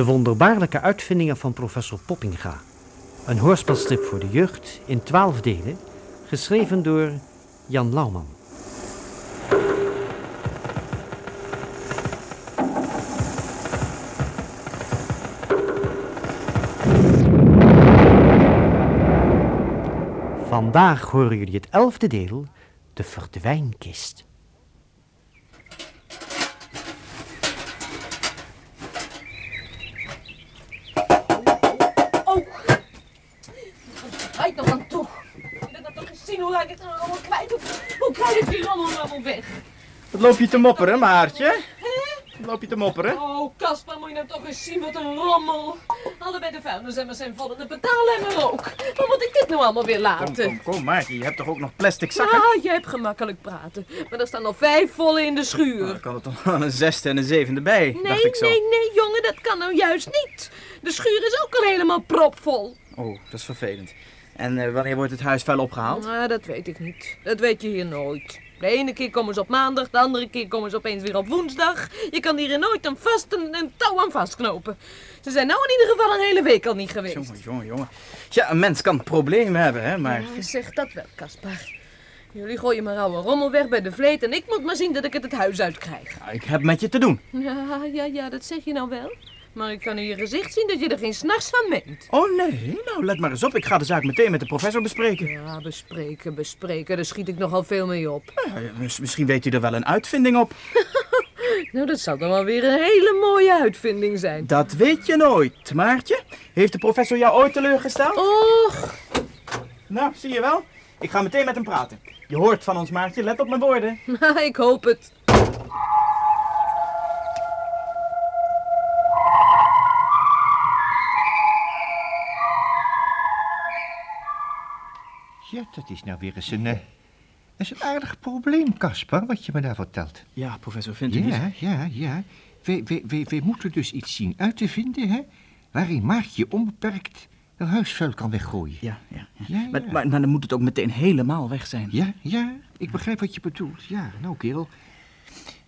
De wonderbaarlijke uitvindingen van professor Poppinga. Een hoorspelstrip voor de jeugd in twaalf delen, geschreven door Jan Lauwman. Vandaag horen jullie het elfde deel, de verdwijnkist. Gezien hoe ik het allemaal kwijt hoe, hoe krijg ik die rommel allemaal weg? Wat loop je te mopperen, Maartje? Wat loop je te mopperen? Oh, Kasper, moet je nou toch eens zien wat een rommel. Allebei de vuilnisemmers zijn vol en de betaalemmer ook. Waar moet ik dit nou allemaal weer Kom, laten? kom, kom, Maartje. Je hebt toch ook nog plastic zakken? Ja, jij hebt gemakkelijk praten. Maar er staan nog vijf volle in de Nou, schuur. dan kan er toch wel een zesde en een zevende bij, Nee, dacht ik zo. nee, nee, jongen, dat kan nou juist niet. De schuur is ook al helemaal propvol. Oh, dat is vervelend. En eh, wanneer wordt het huis vuil opgehaald? Nou, dat weet ik niet. Dat weet je hier nooit. De ene keer komen ze op maandag, de andere keer komen ze opeens weer op woensdag. Je kan hier nooit een vast een, een touw aan vastknopen. Ze zijn nou in ieder geval een hele week al niet geweest. Jongen, jongen, jongen. Ja, een mens kan problemen hebben, hè, maar... Ja, zeg dat wel, Caspar. Jullie gooien maar oude rommel weg bij de vleet en ik moet maar zien dat ik het het huis uit krijg. Ja, ik heb met je te doen. Ja, ja, ja, dat zeg je nou wel. Maar ik kan in je gezicht zien dat je er geen s'nachts van meent. Oh nee, nou let maar eens op. Ik ga de zaak meteen met de professor bespreken. Ja, bespreken, bespreken, daar schiet ik nogal veel mee op. Ja, misschien weet u er wel een uitvinding op. Nou, dat zou dan wel weer een hele mooie uitvinding zijn. Dat weet je nooit, Maartje. Heeft de professor jou ooit teleurgesteld? Och, Nou, zie je wel. Ik ga meteen met hem praten. Je hoort van ons, Maartje. Let op mijn woorden. ik hoop het. Ja, dat is nou weer eens een, eh, dat is een aardig probleem, Caspar, wat je me daar vertelt. Ja, professor, vindt u niet? Ja, ja, ja. Wij, wij, wij, wij moeten dus iets zien uit te vinden, hè, waarin Maartje onbeperkt een huisvuil kan weggooien. Ja, ja. ja. Ja, ja. Maar, maar, maar dan moet het ook meteen helemaal weg zijn. Ja, ja, ik begrijp wat je bedoelt. Ja, nou, kerel.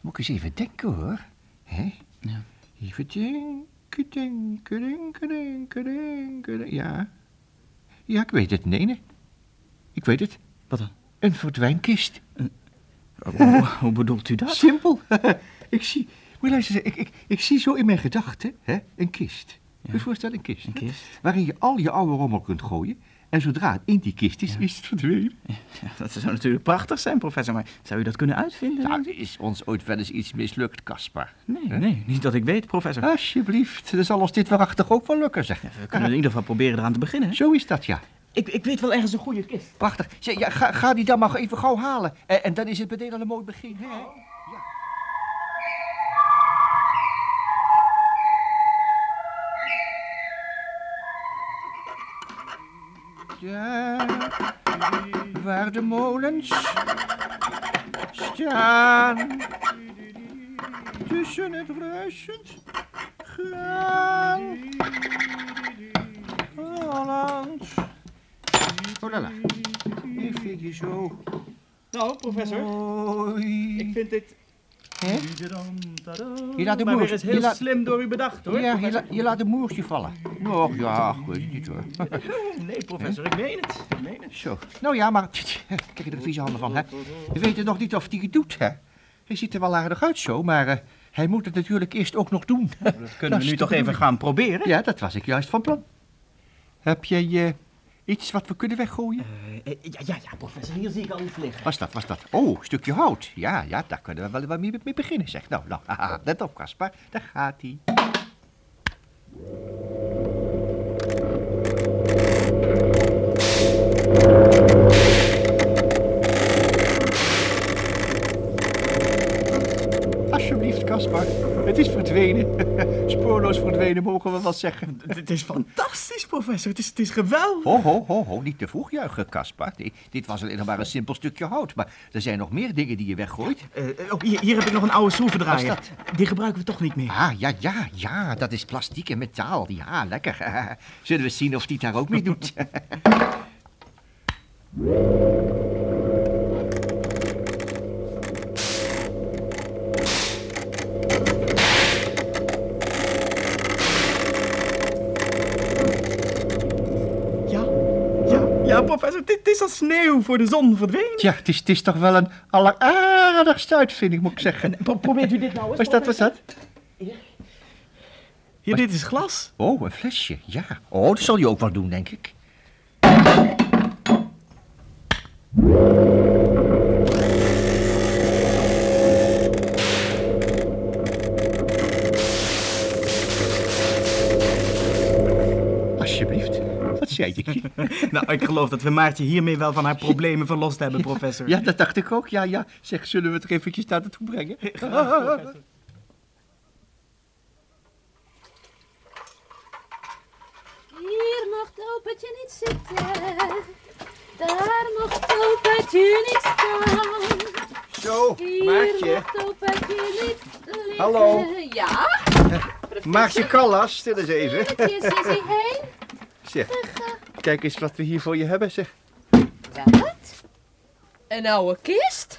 Moet ik eens even denken, hoor. Hè? Ja. Even denken, denken, denken, denken, denken. denken. Ja. Ja, ik weet het. Nee, nee. Ik weet het. Wat dan? Een verdwijnkist. Hoe, hoe bedoelt u dat? Simpel. ik zie... Moet luisteren, ik, ik, ik zie zo in mijn gedachten hè, een kist. Je je voorstellen, een kist. Een kist? Waarin je al je oude rommel kunt gooien. En zodra het in die kist is, is het verdwenen. Ja, dat zou natuurlijk prachtig zijn, professor. Maar zou u dat kunnen uitvinden? Nou, is ons ooit wel eens iets mislukt, Caspar. nee, nee, niet dat ik weet, professor. Alsjeblieft, dan zal ons dit waarachtig ook wel lukken, zeg. We kunnen in ieder geval proberen eraan te beginnen. hè? Zo is dat, ja. Ik, ik weet wel ergens een goede kist. Prachtig. Zeg, ja, ga, ga die dan maar even gauw halen. En, en dan is het meteen al een mooi begin, hè? Daar, waar de molens staan, tussen het ruisend graan. Holland. Oh la la. Even hier zo. Nou, professor. Mooi. vind dit... Hè? Je laat de maar moer- weer eens je heel laat- slim door u bedacht, hoor. Ja, je, la- je laat een moertje vallen. Och ja, ik het niet hoor. Nee, professor, ik meen het. Ik meen het. Zo. Nou ja, maar kijk er de vieze handen van, hè. We weten nog niet of hij het doet, hè. Hij ziet er wel aardig uit zo, maar eh, hij moet het natuurlijk eerst ook nog doen. Dat kunnen we nu de toch even gaan proberen? Ja, dat was ik juist van plan. Heb jij eh, iets wat we kunnen weggooien? Eh, ja, ja, ja, professor, hier zie ik al iets liggen. Was dat, was dat? Oh, een stukje hout. Ja, ja, daar kunnen we wel wat mee, mee beginnen, zeg. Nou, nou, haha, let op, Caspar. Daar gaat hij. Alsjeblieft, Caspar. Het is verdwenen. Spoorloos verdwenen, mogen we wel zeggen. Het is fantastisch, professor. Het is, het is geweldig. Ho, ho, ho, ho, niet te vroeg juichen, Caspar. Dit, dit was alleen nog maar een simpel stukje hout. Maar er zijn nog meer dingen die je weggooit. Eh, oh, hier, hier heb ik nog een oude schroevendraaier. Wat is Die gebruiken we toch niet meer. Ah, ja, ja, ja, dat is plastiek en metaal. Ja, lekker. Zullen we zien of die het daar ook mee doet? Ja, professor, dit is als sneeuw voor de zon verdwenen. Tja, het is, het is toch wel een alleraardigste uitvinding, moet ik zeggen. Pro- probeert u dit nou eens? Wat is dat, wat is dat? Hier, dit is glas. Oh, een flesje, ja. Oh, dat zal je ook wel doen, denk ik. Alsjeblieft. Wat zei je? nou, ik geloof dat we Maartje hiermee wel van haar problemen verlost hebben, professor. Ja, dat dacht ik ook. Ja, ja. Zeg, zullen we het er eventjes naar naartoe brengen? Hier mocht opaatje niet zitten. Daar mocht opaatje niet staan. Zo, Hier Maartje. mocht opaatje niet liggen. Hallo. Ja? Maartje Callas, stil eens even. Is is hij heen? Zeg, kijk eens wat we hier voor je hebben, zeg. Wat? Een oude kist?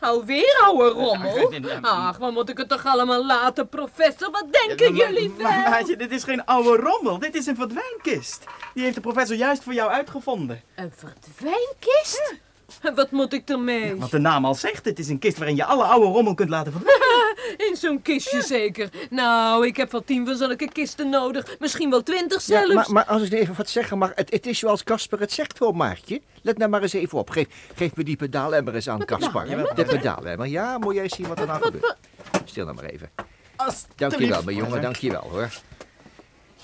Alweer oude rommel? Ach, wat moet ik het toch allemaal laten, professor? Wat denken jullie wel? Maar Maartje, dit is geen oude rommel. Dit is een verdwijnkist. Die heeft de professor juist voor jou uitgevonden. Een verdwijnkist? En Wat moet ik ermee? Wat de naam al zegt, het is een kist waarin je alle oude rommel kunt laten verdwijnen. In zo'n kistje zeker. Nou, ik heb wel tien van zulke kisten nodig. Misschien wel twintig Ja, zelfs. maar, maar als ik even wat zeggen mag, het, het is zoals Casper het zegt hoor, Maartje. Let nou maar eens even op. Geef, geef me die pedaalemmer eens aan, pedaalemmer? De pedaalemmer. Ja, moet jij eens zien wat er nou gebeurt. Stil nou maar even. Dankjewel, mijn jongen, dankjewel hoor.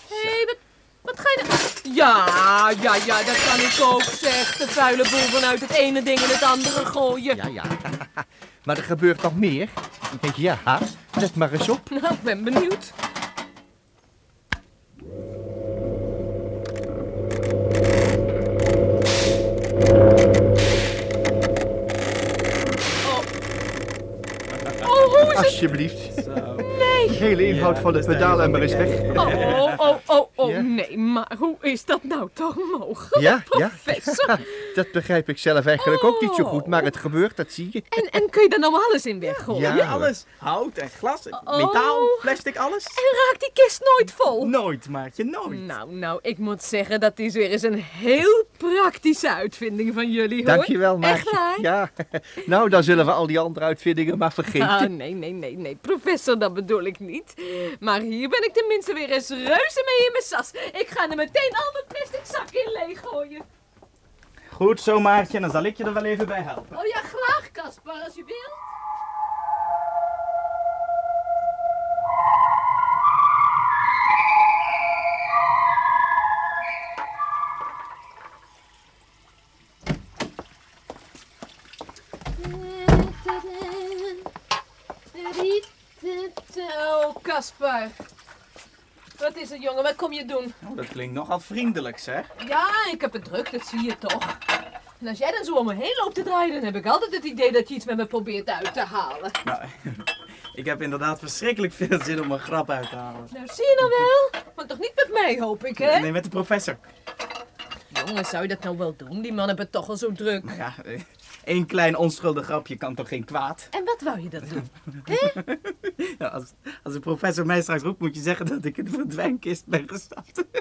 Hé, wat, wat ga je nou... Ja, ja, ja, dat kan ik ook, zeg. De vuile boel vanuit het ene ding in het andere gooien. Ja, ja. maar er gebeurt nog meer. Ja, let maar eens op. Nou, ik ben benieuwd. Oh. Oh, hoe is het? Alsjeblieft. De hele inhoud Ja, van de dat is pedaalemmer is eigenlijk weg. Oh, oh, oh, oh, Ja? nee, maar hoe is dat nou toch mogelijk, Ja, ja. Dat begrijp ik zelf eigenlijk ook niet zo goed, maar het gebeurt, dat zie je. En, en kun je daar nou alles in weggooien? Ja. Ja, alles. Hout en glas, Oh. metaal, plastic, alles. En raakt die kist nooit vol? Nooit, Maartje, nooit. Nou, nou, ik moet zeggen, dat is weer eens een heel praktische uitvinding van jullie, hoor. Dankjewel, Echt Maartje. waar? Ja, nou dan zullen we al die andere uitvindingen maar vergeten. Ah, nee, nee, nee, nee, professor, dat bedoel ik niet. Maar hier ben ik tenminste weer eens reuze mee in mijn sas. Ik ga er meteen al mijn plastic zakken in leeggooien. Goed zo, Maartje, dan zal ik je er wel even bij helpen. Oh ja, graag, Caspar, als je wilt. Oh, Caspar. Wat is het, jongen? Wat kom je doen? Oh, dat klinkt nogal vriendelijk, zeg. Ja, ik heb het druk, dat zie je toch. En als jij dan zo om me heen loopt te draaien, dan heb ik altijd het idee dat je iets met me probeert uit te halen. Nou, ik heb inderdaad verschrikkelijk veel zin om een grap uit te halen. Nou, zie je nou wel? Maar toch niet met mij, hoop ik, hè? Nee, met de professor. Jongen, zou je dat nou wel doen? Die man hebben het toch al zo druk. Nou ja, één klein onschuldig grapje kan toch geen kwaad? En wat wou je dat doen? Ja, als, als de professor mij straks roept, moet je zeggen dat ik in de verdwijnkist ben gestapt.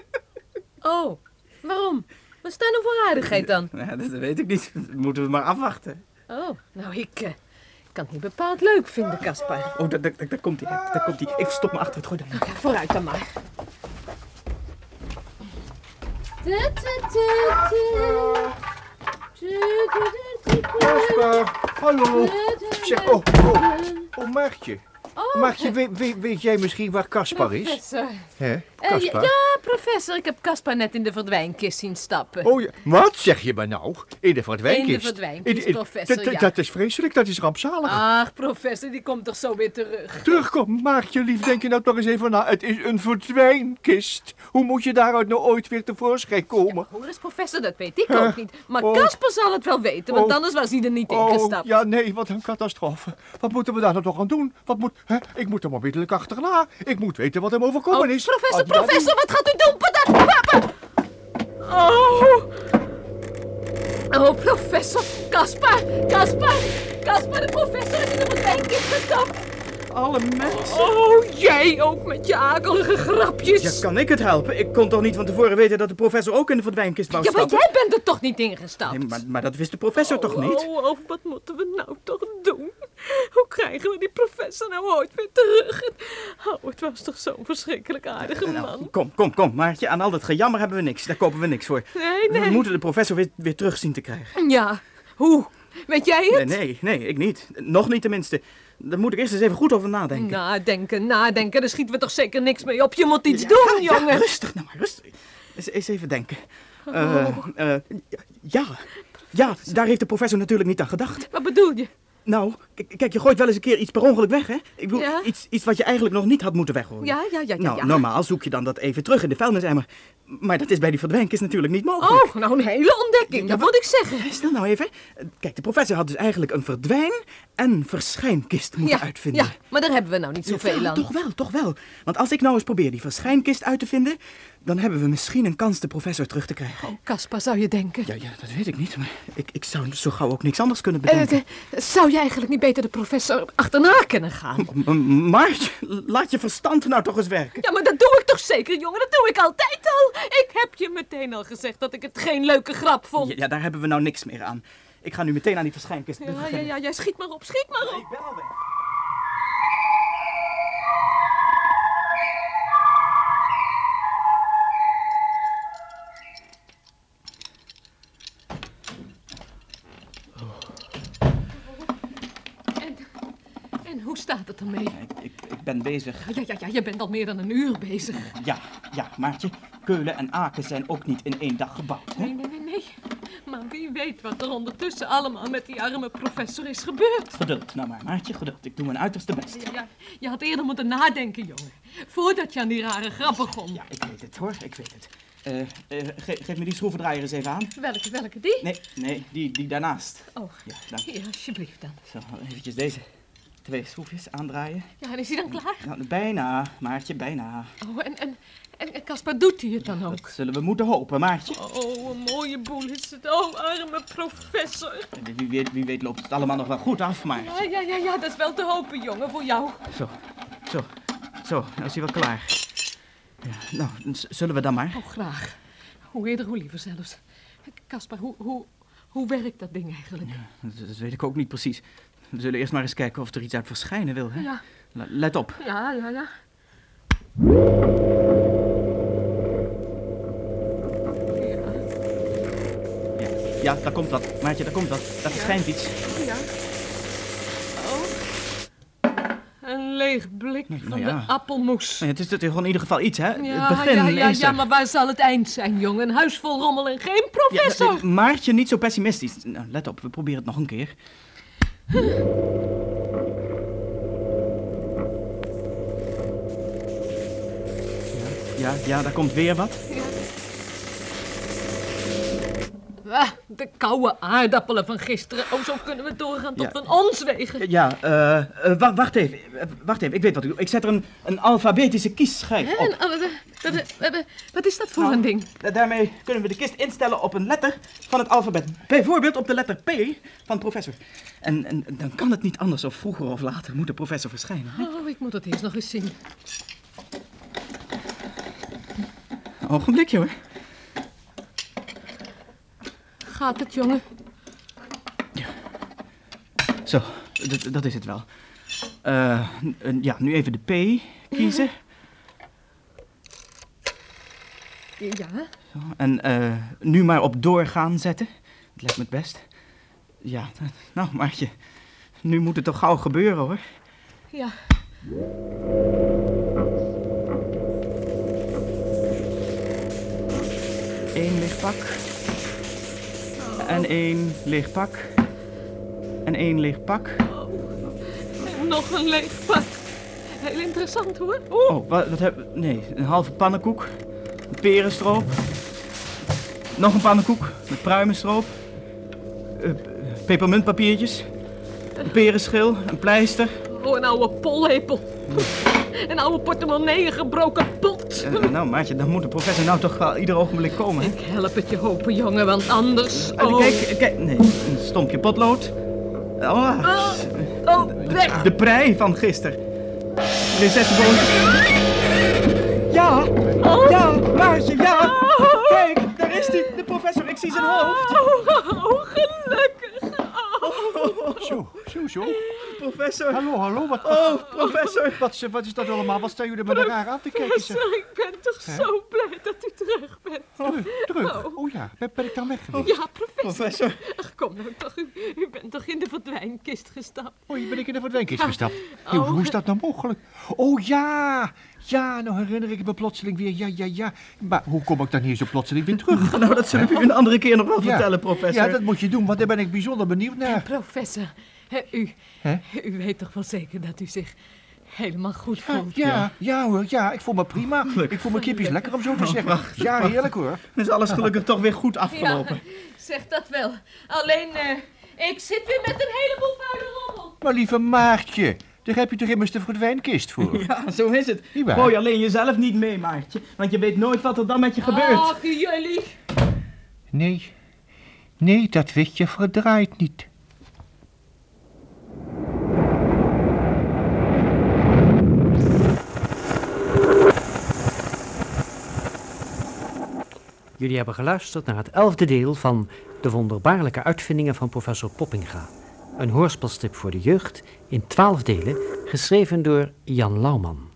Oh, waarom? Wat is daar nou voor aardigheid dan? Ja, dat weet ik niet. Dat moeten we maar afwachten. Oh, nou, ik eh, kan het niet bepaald leuk vinden, Caspar. Oh, daar, daar, daar komt hij. Daar komt hij. Even stop me achter het gordijn. Ja, vooruit dan maar. Casper, hallo. Zeg, oh, oh, oh Maartje. Maartje, weet, weet, weet jij misschien waar Caspar is? Professor. Hè, Eh, Caspar? ja, professor, ik heb Caspar net in de verdwijnkist zien stappen. Oh ja, wat zeg je me nou? In de verdwijnkist? In de verdwijnkist, In- in- professor, ja. Dat is vreselijk, dat is rampzalig. Ach, professor, die komt toch zo weer terug. Terugkom, Maartje lief, denk je nou toch eens even na. Het is een verdwijnkist. Hoe moet je daaruit nou ooit weer tevoorschijn komen? Hoe is professor, dat weet ik Huh? ook niet. Maar Oh. Caspar zal het wel weten, want Oh. anders was hij er niet Oh, ingestapt. ja, nee, wat een catastrofe. Wat moeten we daar nou toch aan doen? Wat moet, hè? Ik moet hem onmiddellijk achterna. Ik moet weten wat hem overkomen Oh, is. professor, professor, wat gaat u doen? Pata- papa! Oh. Oh, professor. Caspar, Caspar, Caspar, de professor is in de verdwijnkist gestapt. alle mensen. Oh, jij ook met je akelige grapjes. Ja, kan ik het helpen? Ik kon toch niet van tevoren weten dat de professor ook in de verdwijnkist wou Ja, maar stappen? jij bent er toch niet ingestapt? Nee, maar, maar dat wist de professor toch niet? Oh, oh, wat moeten we nou toch doen? Hoe krijgen we die professor nou ooit weer terug? Oh, het was toch zo'n verschrikkelijk aardige Nou, man. kom, kom, kom, Maartje. Aan al dat gejammer hebben we niks. Daar kopen we niks voor. Nee, We nee. moeten de professor weer, weer terug zien te krijgen. Ja, hoe? Weet jij Nee, het? nee, nee, ik niet. Nog niet tenminste. Daar moet ik eerst eens even goed over nadenken. Nadenken, nadenken, daar schieten we toch zeker niks mee op. Je moet iets Ja, doen, ja, jongen. rustig nou maar, rustig. Eens, eens even denken. Eh, eh, ja, ja, daar heeft de professor natuurlijk niet aan gedacht. Wat bedoel je? Nou, kijk, je gooit wel eens een keer iets per ongeluk weg, hè? Ik bedoel, Ja. iets, iets wat je eigenlijk nog niet had moeten weggooien. Ja, ja, ja, ja. nou, ja. normaal zoek je dan dat even terug in de vuilnisemmer. Maar dat is bij die verdwijnkist natuurlijk niet mogelijk. Oh, nou een hele ontdekking, dat moet ik zeggen. Stil nou even. Kijk, de professor had dus eigenlijk een verdwijn- en verschijnkist moeten uitvinden. ja, maar daar hebben we nou niet zoveel Ja, aan. Toch wel, toch wel. Want als ik nou eens probeer die verschijnkist uit te vinden... dan hebben we misschien een kans de professor terug te krijgen. Oh, Caspar, zou je denken. Ja, ja, dat weet ik niet. Maar ik, ik zou zo gauw ook niks anders kunnen Eh, bedenken. eh, zou je eigenlijk niet beter de professor achterna kunnen gaan? M- m- Maartje, laat je verstand nou toch eens werken. Ja, maar dat doe ik toch zeker, jongen? Dat doe ik altijd al. Ik heb je meteen al gezegd dat ik het geen leuke grap vond. Ja, ja, daar hebben we nou niks meer aan. Ik ga nu meteen aan die verschijnkist Ja, ja, ja, jij schiet maar op, schiet maar op. Ik ben al weg. Ermee? Ik, ik, ik ben bezig. Ja, ja, ja, je bent al meer dan een uur bezig. Ja, ja, Maartje. Keulen en Aken zijn ook niet in één dag gebouwd. Hè? Nee, nee, nee, nee. Maar wie weet wat er ondertussen allemaal met die arme professor is gebeurd. Geduld, nou maar, Maartje, geduld. Ik doe mijn uiterste best. Ja, ja, je had eerder moeten nadenken, jongen. Voordat je aan die rare grap begon. Ja, ik weet het hoor, ik weet het. Eh, eh, ge- geef me die schroevendraaier eens even aan. Welke, welke, die? Nee, nee, die, die daarnaast. Oh, Ja, dank hier, alsjeblieft dan. Zo, eventjes deze twee schroefjes aandraaien. Ja, en is hij dan klaar? Nou, bijna, Maartje, bijna. Oh, en, en, en Caspar doet hij het dan ook? Dat zullen we moeten hopen, Maartje. Oh, een mooie boel is het. Oh, arme professor. Wie, wie weet, wie weet loopt het allemaal nog wel goed af, Maartje. Ja, ja, ja, ja, dat is wel te hopen, jongen, voor jou. Zo, zo, zo, nou is hij wel klaar. Ja, nou, zullen we dan maar? Oh, graag. Hoe eerder, hoe liever zelfs. Caspar, hoe, hoe, hoe werkt dat ding eigenlijk? Dat, dat weet ik ook niet precies. We zullen eerst maar eens kijken of er iets uit verschijnen wil, hè? Ja, Le- Let op. ja, ja, ja. Ja, Ja, ja daar komt wat. Maartje, daar komt wat. Daar verschijnt iets. ja. Oh. Een leeg blik Nou van ja. de appelmoes. Het is natuurlijk in ieder geval iets, hè? Ja, het begin ja, ja, ja, maar waar zal het eind zijn, jongen? Een huis vol rommel en geen Ja, professor. nee, Maartje, niet zo pessimistisch. Nou, let op, we proberen het nog een keer. Ja, ja, ja, daar komt weer wat. Ah, de koude aardappelen van gisteren. Oh, zo kunnen we doorgaan tot Ja. van ons wegen. Ja, eh, eh, wa- wacht even. Eh, Wacht even, ik weet wat ik doe. Ik zet er een, een alfabetische kiesschijf Hè, op. en, oh, wat, wat- wat- is dat voor Nou, een ding? Da- Daarmee kunnen we de kist instellen op een letter van het alfabet. Bijvoorbeeld op de letter P van professor. En, en dan kan het niet anders of vroeger of later moet de professor verschijnen. hè? Oh, ik moet dat eerst nog eens zien. Ogenblikje hoor. Gaat het, jongen? Zo, dat, is het wel. Eh, ja, nu even de P kiezen. Ja. Zo, en eh, nu maar op doorgaan zetten. Dat lijkt me het best. Ja, nou Maartje, nu moet het toch gauw gebeuren hoor. Ja. Eén lichtpak. En één lichtpak. En één lichtpak. En nog een leeg pak. Heel interessant, hoor. Oh, wat, wat heb Nee, een halve pannenkoek. Een perenstroop. Nog een pannenkoek met pruimenstroop. eh, pepermuntpapiertjes. Een perenschil, een pleister. Oh, een oude pollepel. Een oude portemonnee, een gebroken pot. Eh, nou, maatje, dan moet de professor nou toch wel ieder ogenblik komen. hè? Ik help het je hopen, jongen, want anders... Eh, Oh, Kijk, kijk, nee, een stompje potlood. Oh, oh, weg. de prei van gisteren. Recessieboontje. Ja, ja, Maartje, ja. Kijk, daar is hij, de professor. Ik zie zijn hoofd. Oh, gelukkig. Zo, zo, zo. Professor. Hallo, hallo. Wat, Oh, professor. wat, wat, wat is dat allemaal? Wat staan jullie me daar raar aan te kijken? Professor, ik ben toch zo blij dat u terug bent. Terug, terug. Oh ja, ben, ben ik dan weg geweest? Ja, professor. Professor. Ach, kom nou toch. U, u bent toch in de verdwijnkist gestapt? Oh, hier ben ik in de verdwijnkist gestapt. Hey, Oh. hoe is dat nou mogelijk? Oh ja, ja, nou herinner ik me plotseling weer. Ja, ja, ja. Maar hoe kom ik dan hier zo plotseling weer terug? Nou, dat zullen we u een andere keer nog wel Ja. vertellen, professor. Ja, dat moet je doen, want daar ben ik bijzonder benieuwd naar. Professor, hè, u, Hè? u weet toch wel zeker dat u zich helemaal goed Ja, voelt? ja, ja hoor, ja, ik voel me prima. Ik voel me kipjes lekker om zo te zeggen. Ja, heerlijk hoor. Is alles gelukkig toch weer goed afgelopen. zeg dat wel. Alleen, eh, ik zit weer met een heleboel vuile rommel. Maar lieve Maartje, daar heb je toch immers de verdwijnkist voor? Ja, zo is het. Niet waar? Gooi alleen jezelf niet mee, Maartje. Want je weet nooit wat er dan met je gebeurt. Ach, jullie. Nee, nee, dat weet je verdraait niet. Jullie hebben geluisterd naar het elfde deel van De wonderbaarlijke uitvindingen van professor Poppinga. Een hoorspelstrip voor de jeugd in twaalf delen, geschreven door Jan Lauwman.